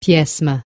pjesma